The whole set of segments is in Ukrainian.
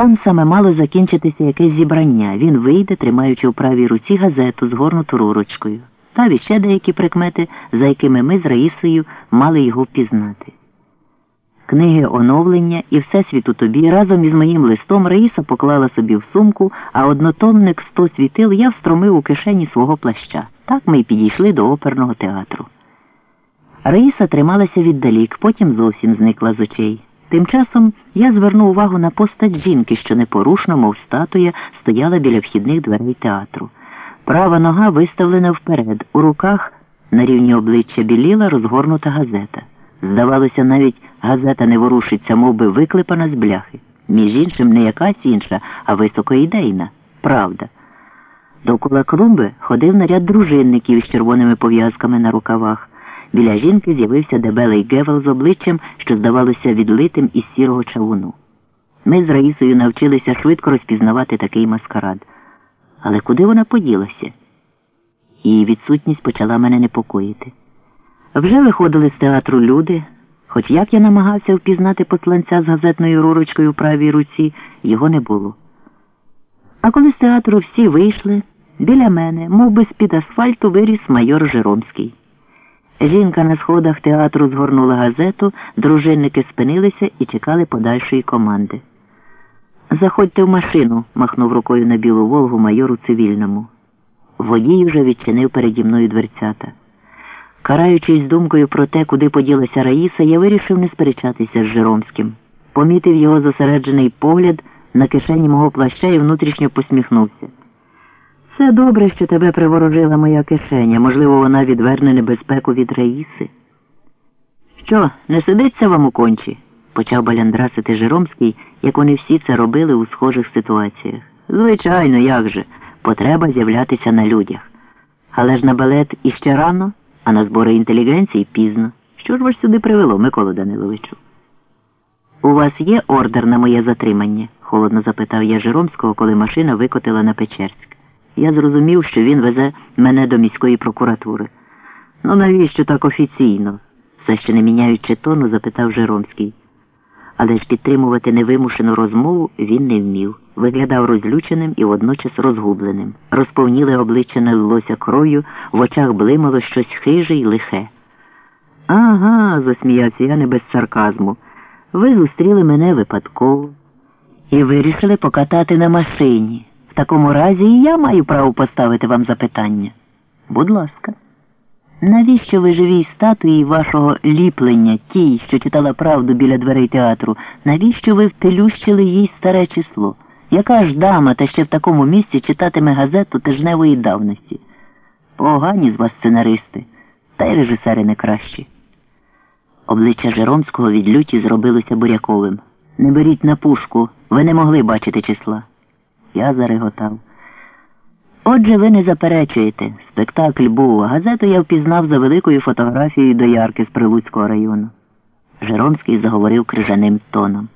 Там саме мало закінчитися якесь зібрання. Він вийде, тримаючи в правій руці газету, згорнуту рурочкою. Та ще деякі прикмети, за якими ми з Раїсою мали його впізнати. Книги оновлення і Всесвіту тобі разом із моїм листом Раїса поклала собі в сумку, а однотомник сто світил я встромив у кишені свого плаща. Так ми й підійшли до оперного театру. Раїса трималася віддалік, потім зовсім зникла з очей. Тим часом я звернув увагу на постать жінки, що непорушно, мов статуя, стояла біля вхідних дверей театру. Права нога виставлена вперед, у руках на рівні обличчя біліла розгорнута газета. Здавалося, навіть газета не ворушиться, мов би виклепана з бляхи. Між іншим, не якась інша, а високоідейна. Правда. Довкола клумби ходив наряд дружинників з червоними пов'язками на рукавах. Біля жінки з'явився дебелий гевел з обличчям, що здавалося відлитим із сірого чавуну. Ми з Раїсою навчилися швидко розпізнавати такий маскарад. Але куди вона поділася? Її відсутність почала мене непокоїти. Вже виходили з театру люди, хоч як я намагався впізнати посланця з газетною рурочкою в правій руці, його не було. А коли з театру всі вийшли, біля мене, мов би з-під асфальту, виріс майор Жиромський. Жінка на сходах театру згорнула газету, дружинники спинилися і чекали подальшої команди. Заходьте в машину, махнув рукою на білу Волгу майору цивільному. Водій уже відчинив переді мною дверцята. Караючись думкою про те, куди поділася Раїса, я вирішив не сперечатися з Жиромським. Помітив його зосереджений погляд на кишені мого плаща і внутрішньо посміхнувся. Все добре, що тебе приворожила моя кишеня. Можливо, вона відверне небезпеку від Раїси. Що, не сидиться вам у кончі? почав баляндрасити Жиромський, як вони всі це робили у схожих ситуаціях. Звичайно, як же, потреба з'являтися на людях. Але ж на балет іще рано, а на збори інтелігенції пізно. Що ж вас сюди привело, Микола Даниловичу? У вас є ордер на моє затримання? холодно запитав я Жиромського, коли машина викотила на Печерськ. Я зрозумів, що він везе мене до міської прокуратури. Ну навіщо так офіційно? все ще не міняючи тону, запитав Жиромський. Але ж підтримувати невимушену розмову він не вмів. Виглядав розлюченим і водночас розгубленим. Розповніле обличчя налилося кров'ю, в очах блимало щось хиже й лихе. Ага, засміявся я не без сарказму. Ви зустріли мене випадково і вирішили покатати на машині. В такому разі і я маю право поставити вам запитання. Будь ласка. Навіщо ви живій статуї вашого ліплення, тій, що читала правду біля дверей театру, навіщо ви втелющили їй старе число? Яка ж дама та ще в такому місці читатиме газету тижневої давності? Погані з вас сценаристи, та й режисери не кращі. Обличчя Жеромського від люті зробилося буряковим. Не беріть на пушку, ви не могли бачити числа. Я зареготав. Отже, ви не заперечуєте. Спектакль був. Газету я впізнав за великою фотографією доярки з Прилуцького району. Жеромський заговорив крижаним тоном.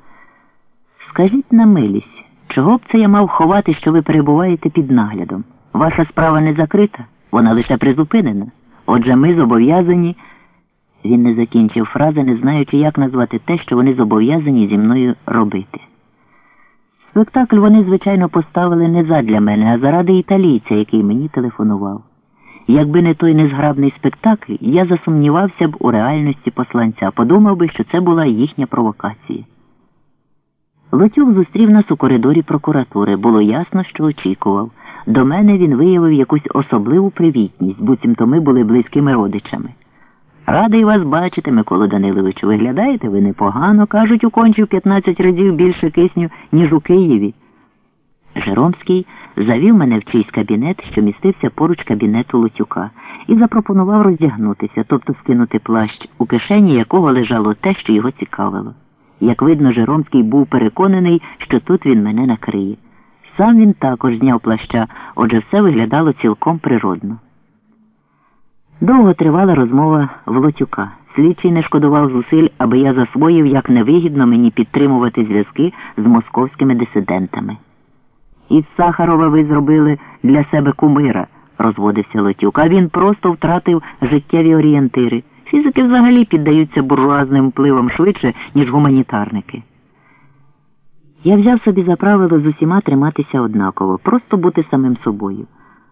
Скажіть на милість, чого б це я мав ховати, що ви перебуваєте під наглядом? Ваша справа не закрита, вона лише призупинена. Отже, ми зобов'язані. Він не закінчив фрази, не знаючи, як назвати те, що вони зобов'язані зі мною робити. Спектакль вони, звичайно, поставили не задля мене, а заради італійця, який мені телефонував. Якби не той незграбний спектакль, я засумнівався б у реальності посланця, подумав би, що це була їхня провокація. Лотюк зустрів нас у коридорі прокуратури. Було ясно, що очікував. До мене він виявив якусь особливу привітність, буцімто ми були близькими родичами. Радий вас бачити, Микола Даниловичу. Виглядаєте ви непогано, кажуть, у кончі 15 разів більше кисню, ніж у Києві. Жиромський завів мене в чийсь кабінет, що містився поруч кабінету Лутюка, і запропонував роздягнутися, тобто скинути плащ, у кишені якого лежало те, що його цікавило. Як видно, Жиромський був переконаний, що тут він мене накриє. Сам він також зняв плаща, отже все виглядало цілком природно. Довго тривала розмова Влотюка. Слідчий не шкодував зусиль, аби я засвоїв, як невигідно мені підтримувати зв'язки з московськими дисидентами. Із Сахарова ви зробили для себе кумира, розводився Лотюк, а він просто втратив життєві орієнтири. Фізики взагалі піддаються буржуазним впливам швидше, ніж гуманітарники. Я взяв собі за правило з усіма триматися однаково, просто бути самим собою.